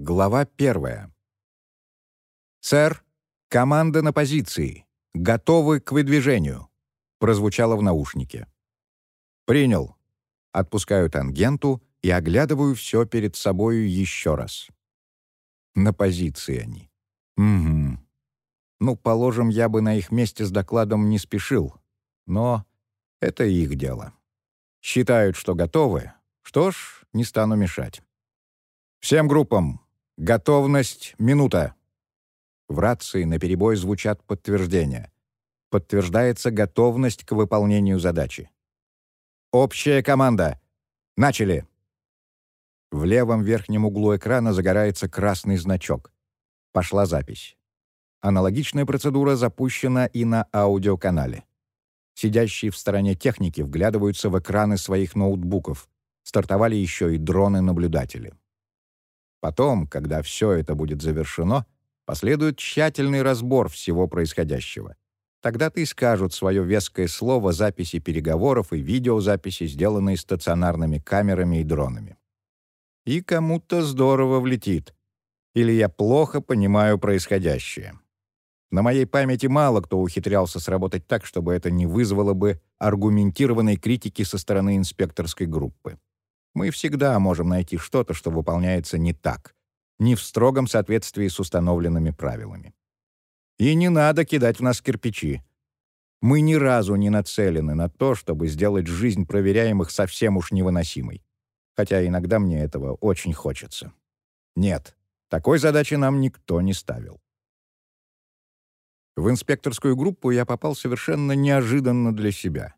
Глава первая. «Сэр, команда на позиции. Готовы к выдвижению», — прозвучало в наушнике. «Принял». Отпускаю тангенту и оглядываю все перед собою еще раз. На позиции они. Угу. Ну, положим, я бы на их месте с докладом не спешил. Но это их дело. Считают, что готовы. Что ж, не стану мешать. Всем группам «Готовность, минута!» В рации наперебой звучат подтверждения. Подтверждается готовность к выполнению задачи. «Общая команда! Начали!» В левом верхнем углу экрана загорается красный значок. Пошла запись. Аналогичная процедура запущена и на аудиоканале. Сидящие в стороне техники вглядываются в экраны своих ноутбуков. Стартовали еще и дроны-наблюдатели. Потом, когда все это будет завершено, последует тщательный разбор всего происходящего. Тогда-то скажут свое веское слово записи переговоров и видеозаписи, сделанные стационарными камерами и дронами. И кому-то здорово влетит. Или я плохо понимаю происходящее. На моей памяти мало кто ухитрялся сработать так, чтобы это не вызвало бы аргументированной критики со стороны инспекторской группы. Мы всегда можем найти что-то, что выполняется не так, не в строгом соответствии с установленными правилами. И не надо кидать в нас кирпичи. Мы ни разу не нацелены на то, чтобы сделать жизнь проверяемых совсем уж невыносимой. Хотя иногда мне этого очень хочется. Нет, такой задачи нам никто не ставил. В инспекторскую группу я попал совершенно неожиданно для себя.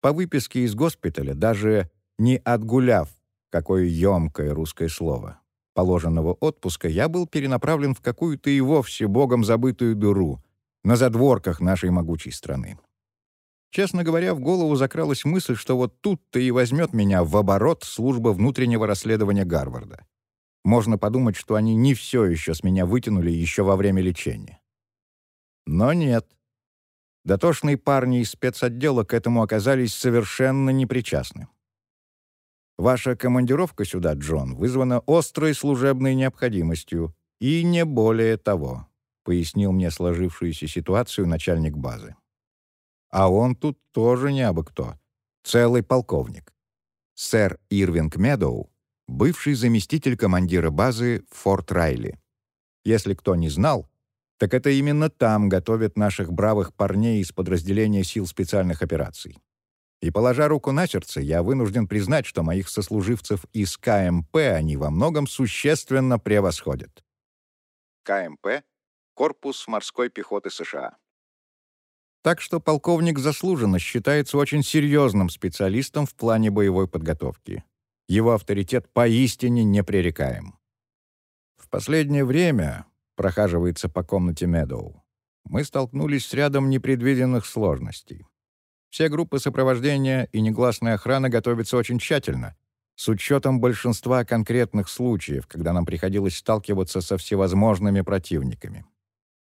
По выписке из госпиталя даже не отгуляв, какое емкое русское слово, положенного отпуска, я был перенаправлен в какую-то и вовсе богом забытую дыру на задворках нашей могучей страны. Честно говоря, в голову закралась мысль, что вот тут-то и возьмет меня в оборот служба внутреннего расследования Гарварда. Можно подумать, что они не все еще с меня вытянули еще во время лечения. Но нет. Дотошные парни из спецотдела к этому оказались совершенно непричастны. Ваша командировка сюда, Джон, вызвана острой служебной необходимостью, и не более того», — пояснил мне сложившуюся ситуацию начальник базы. А он тут тоже не абы кто. Целый полковник. Сэр Ирвинг Медоу, бывший заместитель командира базы Форт Райли. Если кто не знал, так это именно там готовят наших бравых парней из подразделения сил специальных операций. И, положа руку на сердце, я вынужден признать, что моих сослуживцев из КМП они во многом существенно превосходят. КМП — Корпус морской пехоты США. Так что полковник заслуженно считается очень серьезным специалистом в плане боевой подготовки. Его авторитет поистине непререкаем. В последнее время, прохаживается по комнате Медоу, мы столкнулись с рядом непредвиденных сложностей. Все группы сопровождения и негласная охрана готовятся очень тщательно, с учетом большинства конкретных случаев, когда нам приходилось сталкиваться со всевозможными противниками.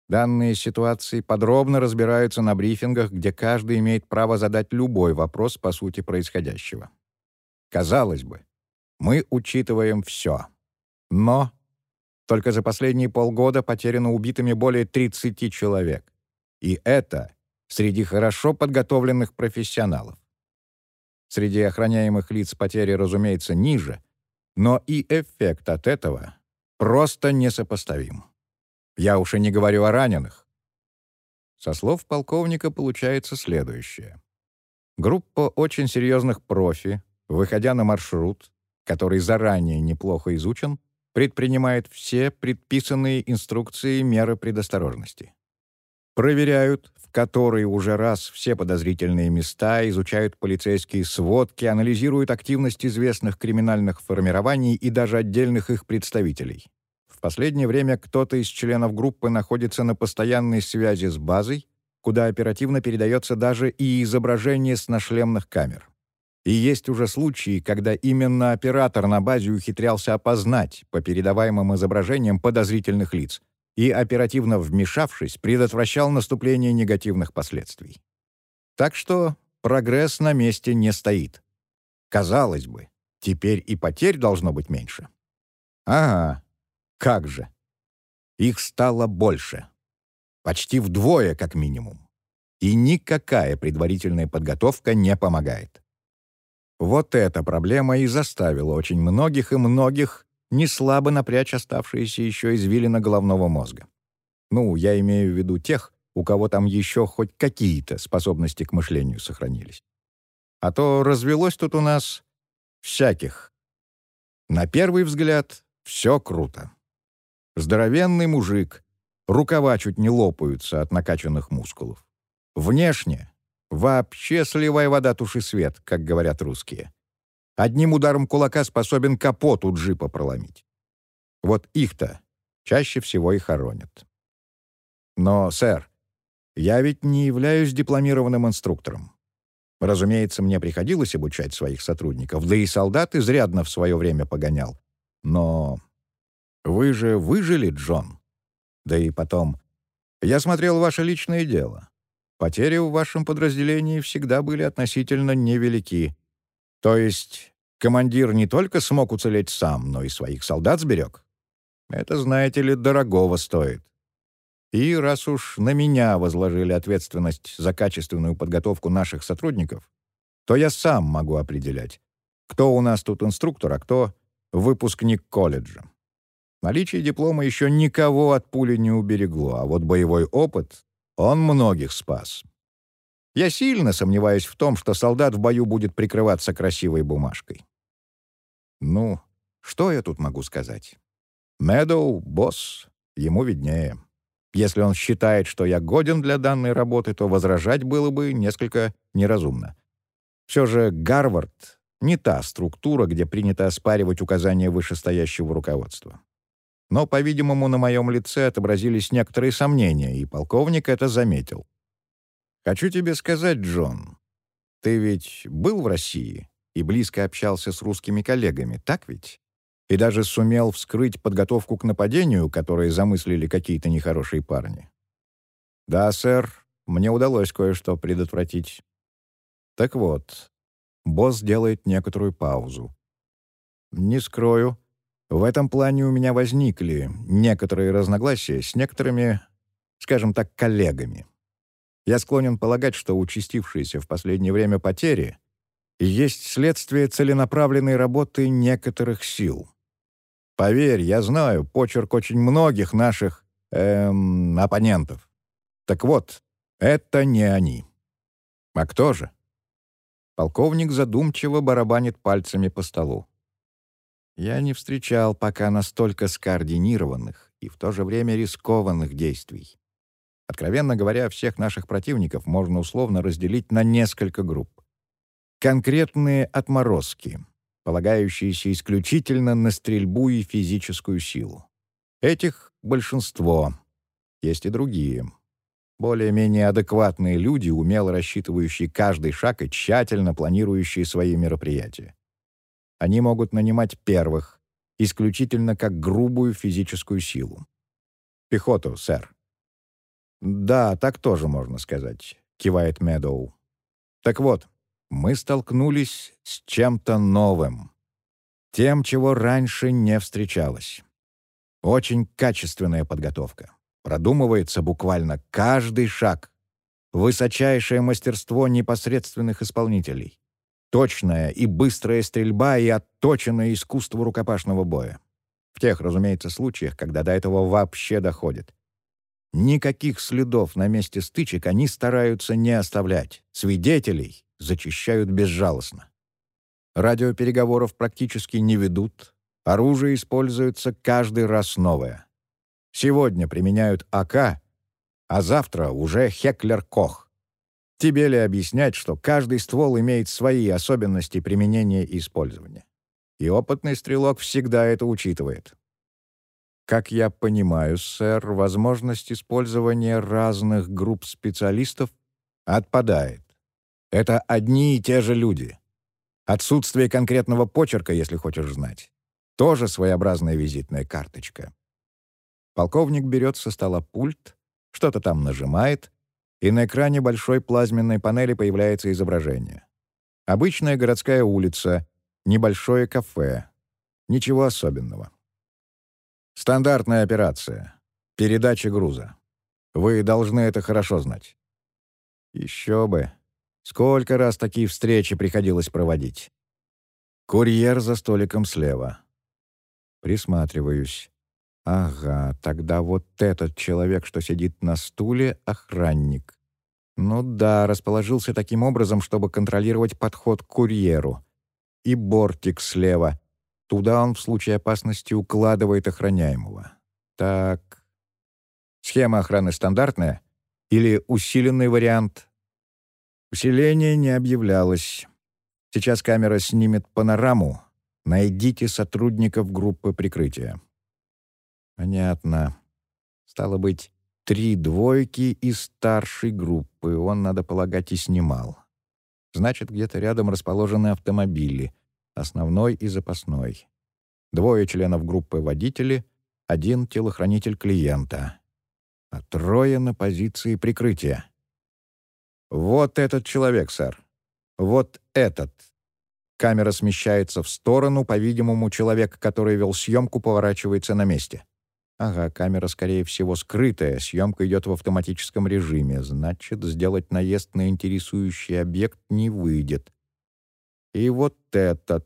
Данные ситуации подробно разбираются на брифингах, где каждый имеет право задать любой вопрос по сути происходящего. Казалось бы, мы учитываем все. Но только за последние полгода потеряно убитыми более 30 человек. И это среди хорошо подготовленных профессионалов. Среди охраняемых лиц потери, разумеется, ниже, но и эффект от этого просто несопоставим. Я уж и не говорю о раненых. Со слов полковника получается следующее. Группа очень серьезных профи, выходя на маршрут, который заранее неплохо изучен, предпринимает все предписанные инструкции меры предосторожности. Проверяют, в которые уже раз все подозрительные места, изучают полицейские сводки, анализируют активность известных криминальных формирований и даже отдельных их представителей. В последнее время кто-то из членов группы находится на постоянной связи с базой, куда оперативно передается даже и изображение с нашлемных камер. И есть уже случаи, когда именно оператор на базе ухитрялся опознать по передаваемым изображениям подозрительных лиц, и, оперативно вмешавшись, предотвращал наступление негативных последствий. Так что прогресс на месте не стоит. Казалось бы, теперь и потерь должно быть меньше. Ага, Как же! Их стало больше. Почти вдвое, как минимум. И никакая предварительная подготовка не помогает. Вот эта проблема и заставила очень многих и многих не слабо напрячь оставшиеся еще извилина головного мозга. Ну, я имею в виду тех, у кого там еще хоть какие-то способности к мышлению сохранились. А то развелось тут у нас всяких. На первый взгляд все круто. Здоровенный мужик, рукава чуть не лопаются от накачанных мускулов. Внешне вообще сливай вода туши свет, как говорят русские. Одним ударом кулака способен капот у джипа проломить. Вот их-то чаще всего и хоронят. Но, сэр, я ведь не являюсь дипломированным инструктором. Разумеется, мне приходилось обучать своих сотрудников, да и солдат изрядно в свое время погонял. Но вы же выжили, Джон. Да и потом, я смотрел ваше личное дело. Потери в вашем подразделении всегда были относительно невелики. То есть командир не только смог уцелеть сам, но и своих солдат сберег. Это, знаете ли, дорогого стоит. И раз уж на меня возложили ответственность за качественную подготовку наших сотрудников, то я сам могу определять, кто у нас тут инструктор, а кто выпускник колледжа. Наличие диплома еще никого от пули не уберегло, а вот боевой опыт, он многих спас. Я сильно сомневаюсь в том, что солдат в бою будет прикрываться красивой бумажкой. Ну, что я тут могу сказать? Медоу — босс, ему виднее. Если он считает, что я годен для данной работы, то возражать было бы несколько неразумно. Все же Гарвард — не та структура, где принято оспаривать указания вышестоящего руководства. Но, по-видимому, на моем лице отобразились некоторые сомнения, и полковник это заметил. «Хочу тебе сказать, Джон, ты ведь был в России и близко общался с русскими коллегами, так ведь? И даже сумел вскрыть подготовку к нападению, которое замыслили какие-то нехорошие парни. Да, сэр, мне удалось кое-что предотвратить. Так вот, босс делает некоторую паузу. Не скрою, в этом плане у меня возникли некоторые разногласия с некоторыми, скажем так, коллегами. Я склонен полагать, что участившиеся в последнее время потери есть следствие целенаправленной работы некоторых сил. Поверь, я знаю почерк очень многих наших эм, оппонентов. Так вот, это не они. А кто же? Полковник задумчиво барабанит пальцами по столу. Я не встречал пока настолько скоординированных и в то же время рискованных действий. Откровенно говоря, всех наших противников можно условно разделить на несколько групп. Конкретные отморозки, полагающиеся исключительно на стрельбу и физическую силу. Этих большинство. Есть и другие. Более-менее адекватные люди, умело рассчитывающие каждый шаг и тщательно планирующие свои мероприятия. Они могут нанимать первых, исключительно как грубую физическую силу. Пехоту, сэр. «Да, так тоже можно сказать», — кивает Медоу. «Так вот, мы столкнулись с чем-то новым. Тем, чего раньше не встречалось. Очень качественная подготовка. Продумывается буквально каждый шаг. Высочайшее мастерство непосредственных исполнителей. Точная и быстрая стрельба и отточенное искусство рукопашного боя. В тех, разумеется, случаях, когда до этого вообще доходит. Никаких следов на месте стычек они стараются не оставлять. Свидетелей зачищают безжалостно. Радиопереговоров практически не ведут, оружие используется каждый раз новое. Сегодня применяют АК, а завтра уже Хеклер-Кох. Тебе ли объяснять, что каждый ствол имеет свои особенности применения и использования? И опытный стрелок всегда это учитывает. Как я понимаю, сэр, возможность использования разных групп специалистов отпадает. Это одни и те же люди. Отсутствие конкретного почерка, если хочешь знать. Тоже своеобразная визитная карточка. Полковник берет со стола пульт, что-то там нажимает, и на экране большой плазменной панели появляется изображение. Обычная городская улица, небольшое кафе. Ничего особенного. Стандартная операция. Передача груза. Вы должны это хорошо знать. Еще бы. Сколько раз такие встречи приходилось проводить. Курьер за столиком слева. Присматриваюсь. Ага, тогда вот этот человек, что сидит на стуле, охранник. Ну да, расположился таким образом, чтобы контролировать подход к курьеру. И бортик слева. Туда он в случае опасности укладывает охраняемого. Так. Схема охраны стандартная или усиленный вариант? Усиление не объявлялось. Сейчас камера снимет панораму. Найдите сотрудников группы прикрытия. Понятно. Стало быть, три двойки из старшей группы он, надо полагать, и снимал. Значит, где-то рядом расположены автомобили, основной и запасной. Двое членов группы водители, один телохранитель клиента. А трое на позиции прикрытия. «Вот этот человек, сэр. Вот этот». Камера смещается в сторону, по-видимому, человек, который вел съемку, поворачивается на месте. Ага, камера, скорее всего, скрытая, съемка идет в автоматическом режиме, значит, сделать наезд на интересующий объект не выйдет. И вот этот,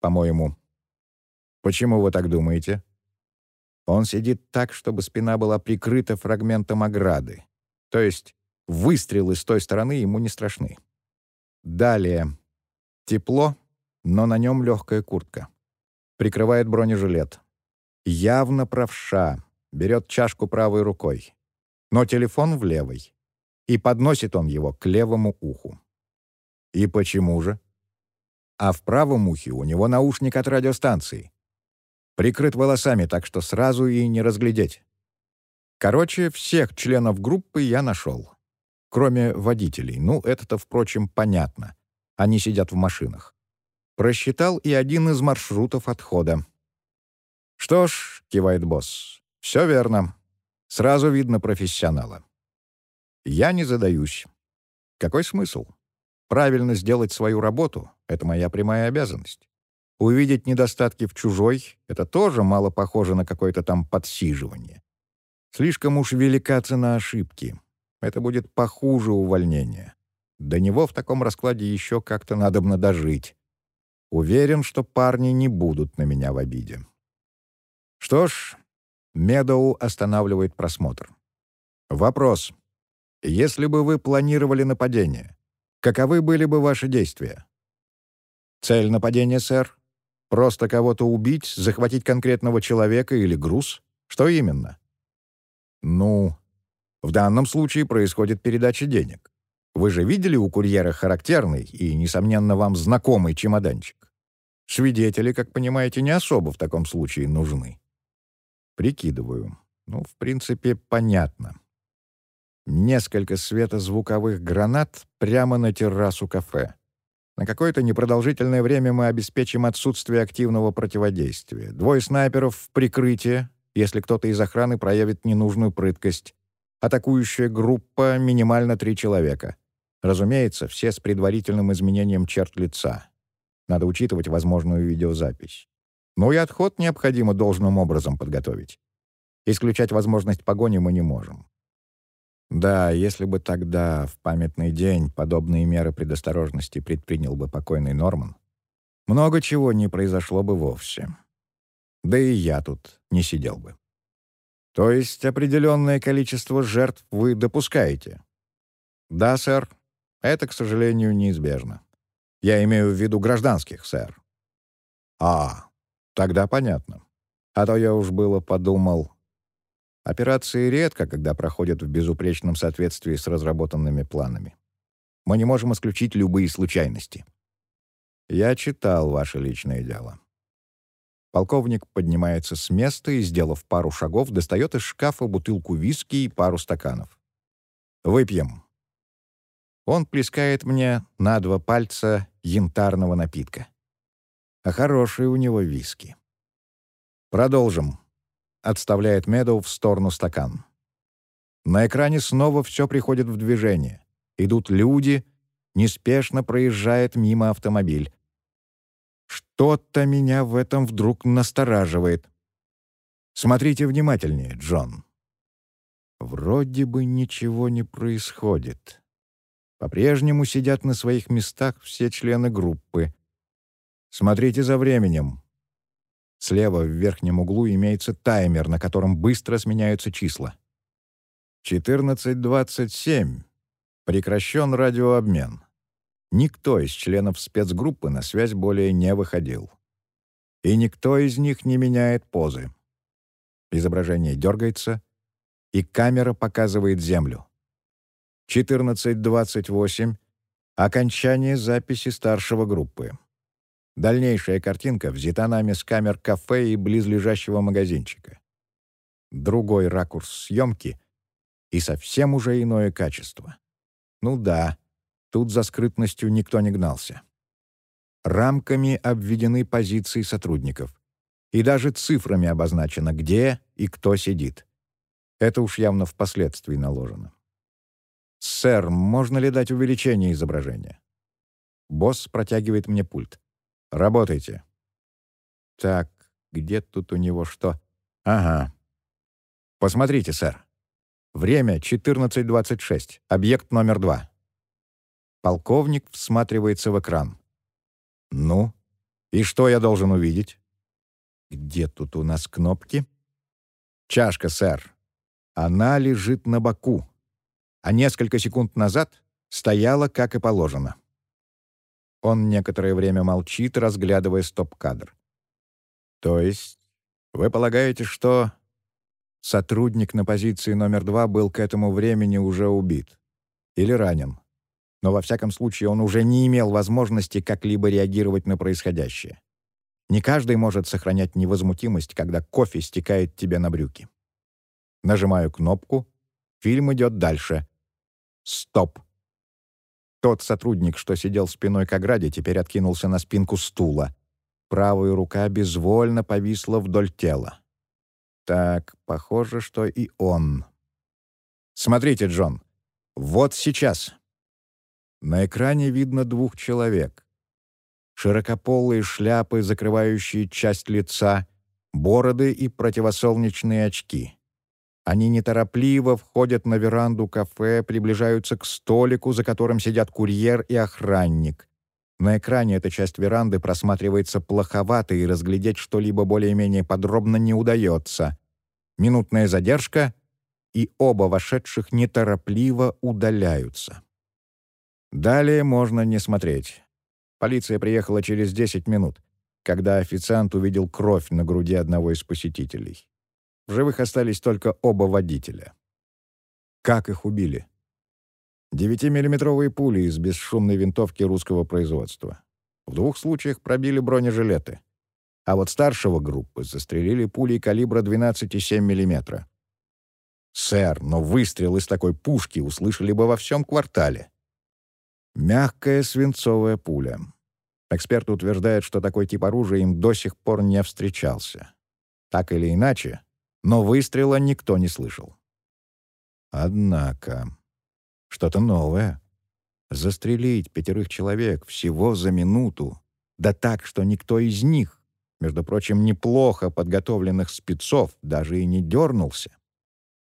по-моему. Почему вы так думаете? Он сидит так, чтобы спина была прикрыта фрагментом ограды. То есть выстрелы с той стороны ему не страшны. Далее. Тепло, но на нем легкая куртка. Прикрывает бронежилет. Явно правша, берет чашку правой рукой, но телефон в левой. И подносит он его к левому уху. И почему же? А в правом ухе у него наушник от радиостанции. Прикрыт волосами, так что сразу и не разглядеть. Короче, всех членов группы я нашел. Кроме водителей. Ну, это-то, впрочем, понятно. Они сидят в машинах. Просчитал и один из маршрутов отхода. «Что ж», — кивает босс, — «все верно. Сразу видно профессионала». Я не задаюсь. Какой смысл? Правильно сделать свою работу — это моя прямая обязанность. Увидеть недостатки в чужой — это тоже мало похоже на какое-то там подсиживание. Слишком уж велика цена ошибки. Это будет похуже увольнения. До него в таком раскладе еще как-то надобно дожить. Уверен, что парни не будут на меня в обиде. Что ж, Медоу останавливает просмотр. Вопрос. Если бы вы планировали нападение, каковы были бы ваши действия? Цель нападения, сэр? Просто кого-то убить, захватить конкретного человека или груз? Что именно? Ну, в данном случае происходит передача денег. Вы же видели у курьера характерный и, несомненно, вам знакомый чемоданчик? Свидетели, как понимаете, не особо в таком случае нужны. Прикидываю. Ну, в принципе, понятно. Несколько светозвуковых гранат прямо на террасу кафе. На какое-то непродолжительное время мы обеспечим отсутствие активного противодействия. Двое снайперов в прикрытие, если кто-то из охраны проявит ненужную прыткость. Атакующая группа — минимально три человека. Разумеется, все с предварительным изменением черт лица. Надо учитывать возможную видеозапись. Но и отход необходимо должным образом подготовить. Исключать возможность погони мы не можем. Да, если бы тогда, в памятный день, подобные меры предосторожности предпринял бы покойный Норман, много чего не произошло бы вовсе. Да и я тут не сидел бы. То есть определенное количество жертв вы допускаете? Да, сэр. Это, к сожалению, неизбежно. Я имею в виду гражданских, сэр. А, Тогда понятно. А то я уж было подумал. Операции редко, когда проходят в безупречном соответствии с разработанными планами. Мы не можем исключить любые случайности. Я читал ваше личное дело. Полковник поднимается с места и, сделав пару шагов, достает из шкафа бутылку виски и пару стаканов. «Выпьем». Он плескает мне на два пальца янтарного напитка а хорошие у него виски. Продолжим. Отставляет Медоу в сторону стакан. На экране снова все приходит в движение. Идут люди, неспешно проезжает мимо автомобиль. Что-то меня в этом вдруг настораживает. Смотрите внимательнее, Джон. Вроде бы ничего не происходит. По-прежнему сидят на своих местах все члены группы. Смотрите за временем. Слева в верхнем углу имеется таймер, на котором быстро сменяются числа. 14.27. Прекращен радиообмен. Никто из членов спецгруппы на связь более не выходил. И никто из них не меняет позы. Изображение дергается, и камера показывает Землю. 14.28. Окончание записи старшего группы. Дальнейшая картинка взята нами с камер кафе и близлежащего магазинчика. Другой ракурс съемки и совсем уже иное качество. Ну да, тут за скрытностью никто не гнался. Рамками обведены позиции сотрудников. И даже цифрами обозначено, где и кто сидит. Это уж явно впоследствии наложено. «Сэр, можно ли дать увеличение изображения?» Босс протягивает мне пульт. «Работайте». «Так, где тут у него что?» «Ага. Посмотрите, сэр. Время 14.26. Объект номер два». Полковник всматривается в экран. «Ну? И что я должен увидеть?» «Где тут у нас кнопки?» «Чашка, сэр. Она лежит на боку а несколько секунд назад стояла, как и положено. Он некоторое время молчит, разглядывая стоп-кадр. «То есть вы полагаете, что...» Сотрудник на позиции номер два был к этому времени уже убит. Или ранен. Но во всяком случае он уже не имел возможности как-либо реагировать на происходящее. Не каждый может сохранять невозмутимость, когда кофе стекает тебе на брюки. Нажимаю кнопку, фильм идет дальше. Стоп. Тот сотрудник, что сидел спиной к ограде, теперь откинулся на спинку стула. Правая рука безвольно повисла вдоль тела. Так, похоже, что и он. Смотрите, Джон. Вот сейчас. На экране видно двух человек. Широкополые шляпы, закрывающие часть лица, бороды и противосолнечные очки. Они неторопливо входят на веранду кафе, приближаются к столику, за которым сидят курьер и охранник. На экране эта часть веранды просматривается плоховато, и разглядеть что-либо более-менее подробно не удается. Минутная задержка, и оба вошедших неторопливо удаляются. Далее можно не смотреть. Полиция приехала через 10 минут, когда официант увидел кровь на груди одного из посетителей. В живых остались только оба водителя. Как их убили? Девятимиллиметровые пули из бесшумной винтовки русского производства. В двух случаях пробили бронежилеты. А вот старшего группы застрелили пулей калибра 12,7 мм. «Сэр, но выстрел из такой пушки услышали бы во всем квартале». Мягкая свинцовая пуля. Эксперт утверждает, что такой тип оружия им до сих пор не встречался. Так или иначе, но выстрела никто не слышал. Однако, что-то новое. Застрелить пятерых человек всего за минуту, да так, что никто из них, между прочим, неплохо подготовленных спецов, даже и не дернулся.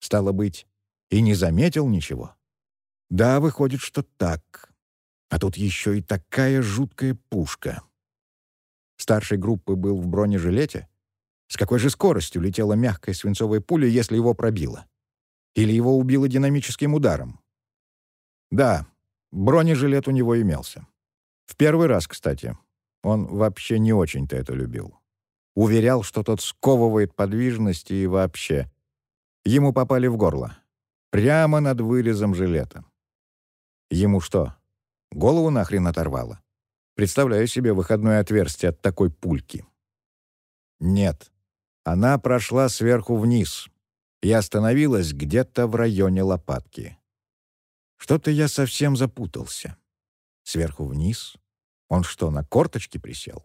Стало быть, и не заметил ничего. Да, выходит, что так. А тут еще и такая жуткая пушка. Старшей группы был в бронежилете — с какой же скоростью летела мягкая свинцовая пуля, если его пробило? Или его убило динамическим ударом? Да, бронежилет у него имелся. В первый раз, кстати. Он вообще не очень-то это любил. Уверял, что тот сковывает подвижность и вообще. Ему попали в горло. Прямо над вырезом жилета. Ему что, голову нахрен оторвало? Представляю себе выходное отверстие от такой пульки. Нет, она прошла сверху вниз и остановилась где-то в районе лопатки. Что-то я совсем запутался. Сверху вниз? Он что, на корточки присел?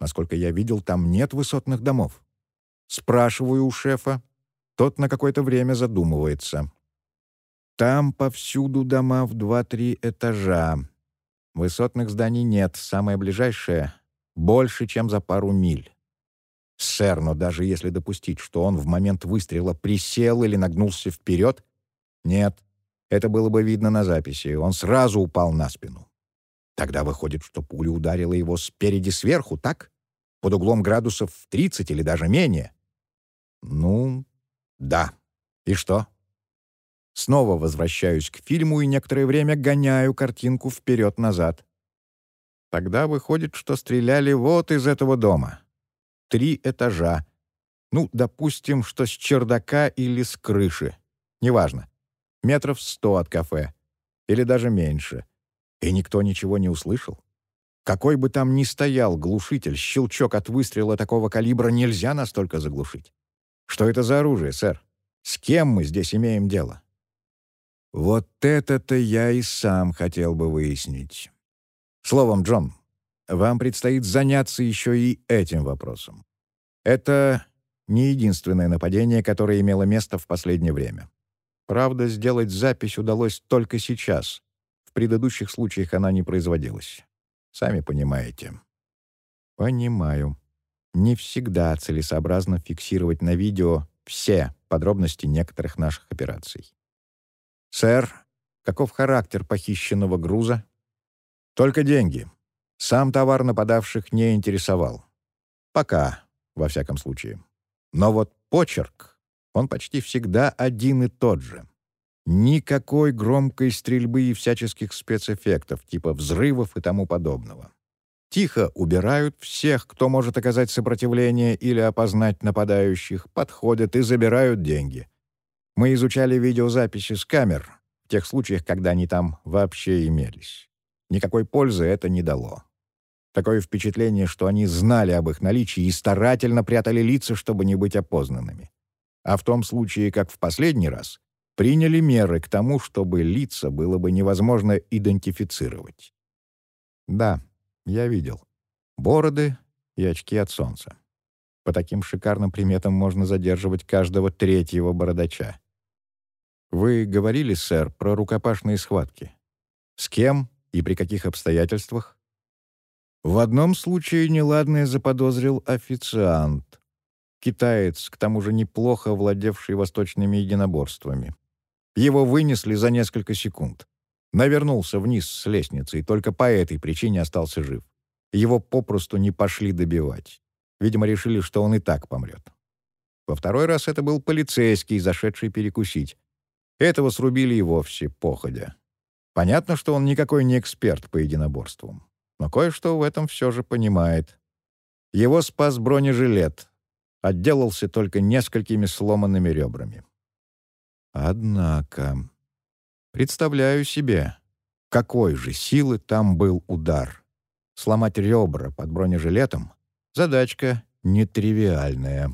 Насколько я видел, там нет высотных домов. Спрашиваю у шефа. Тот на какое-то время задумывается. Там повсюду дома в два-три этажа. Высотных зданий нет, самое ближайшее — больше, чем за пару миль. Сэр, но даже если допустить, что он в момент выстрела присел или нагнулся вперед, нет, это было бы видно на записи, он сразу упал на спину. Тогда выходит, что пуля ударила его спереди сверху, так? Под углом градусов в 30 или даже менее. Ну, да. И что? Снова возвращаюсь к фильму и некоторое время гоняю картинку вперед-назад. Тогда выходит, что стреляли вот из этого дома. Три этажа. Ну, допустим, что с чердака или с крыши. Неважно. Метров сто от кафе. Или даже меньше. И никто ничего не услышал. Какой бы там ни стоял глушитель, щелчок от выстрела такого калибра нельзя настолько заглушить. Что это за оружие, сэр? С кем мы здесь имеем дело? Вот это-то я и сам хотел бы выяснить. Словом, Джон, вам предстоит заняться еще и этим вопросом. Это не единственное нападение, которое имело место в последнее время. Правда, сделать запись удалось только сейчас. В предыдущих случаях она не производилась. Сами понимаете. Понимаю. Не всегда целесообразно фиксировать на видео все подробности некоторых наших операций. «Сэр, каков характер похищенного груза?» «Только деньги. Сам товар нападавших не интересовал. Пока, во всяком случае. Но вот почерк, он почти всегда один и тот же. Никакой громкой стрельбы и всяческих спецэффектов, типа взрывов и тому подобного. Тихо убирают всех, кто может оказать сопротивление или опознать нападающих, подходят и забирают деньги. Мы изучали видеозаписи с камер, в тех случаях, когда они там вообще имелись. Никакой пользы это не дало. Такое впечатление, что они знали об их наличии и старательно прятали лица, чтобы не быть опознанными. А в том случае, как в последний раз, приняли меры к тому, чтобы лица было бы невозможно идентифицировать. Да, я видел. Бороды и очки от солнца. По таким шикарным приметам можно задерживать каждого третьего бородача. Вы говорили, сэр, про рукопашные схватки. С кем и при каких обстоятельствах? В одном случае неладное заподозрил официант. Китаец, к тому же неплохо владевший восточными единоборствами. Его вынесли за несколько секунд. Навернулся вниз с лестницы и только по этой причине остался жив. Его попросту не пошли добивать. Видимо, решили, что он и так помрет. Во второй раз это был полицейский, зашедший перекусить. Этого срубили и вовсе походя. Понятно, что он никакой не эксперт по единоборствам. Но кое-что в этом все же понимает. Его спас бронежилет. Отделался только несколькими сломанными ребрами. Однако... Представляю себе, какой же силы там был удар. Сломать ребра под бронежилетом — задачка нетривиальная.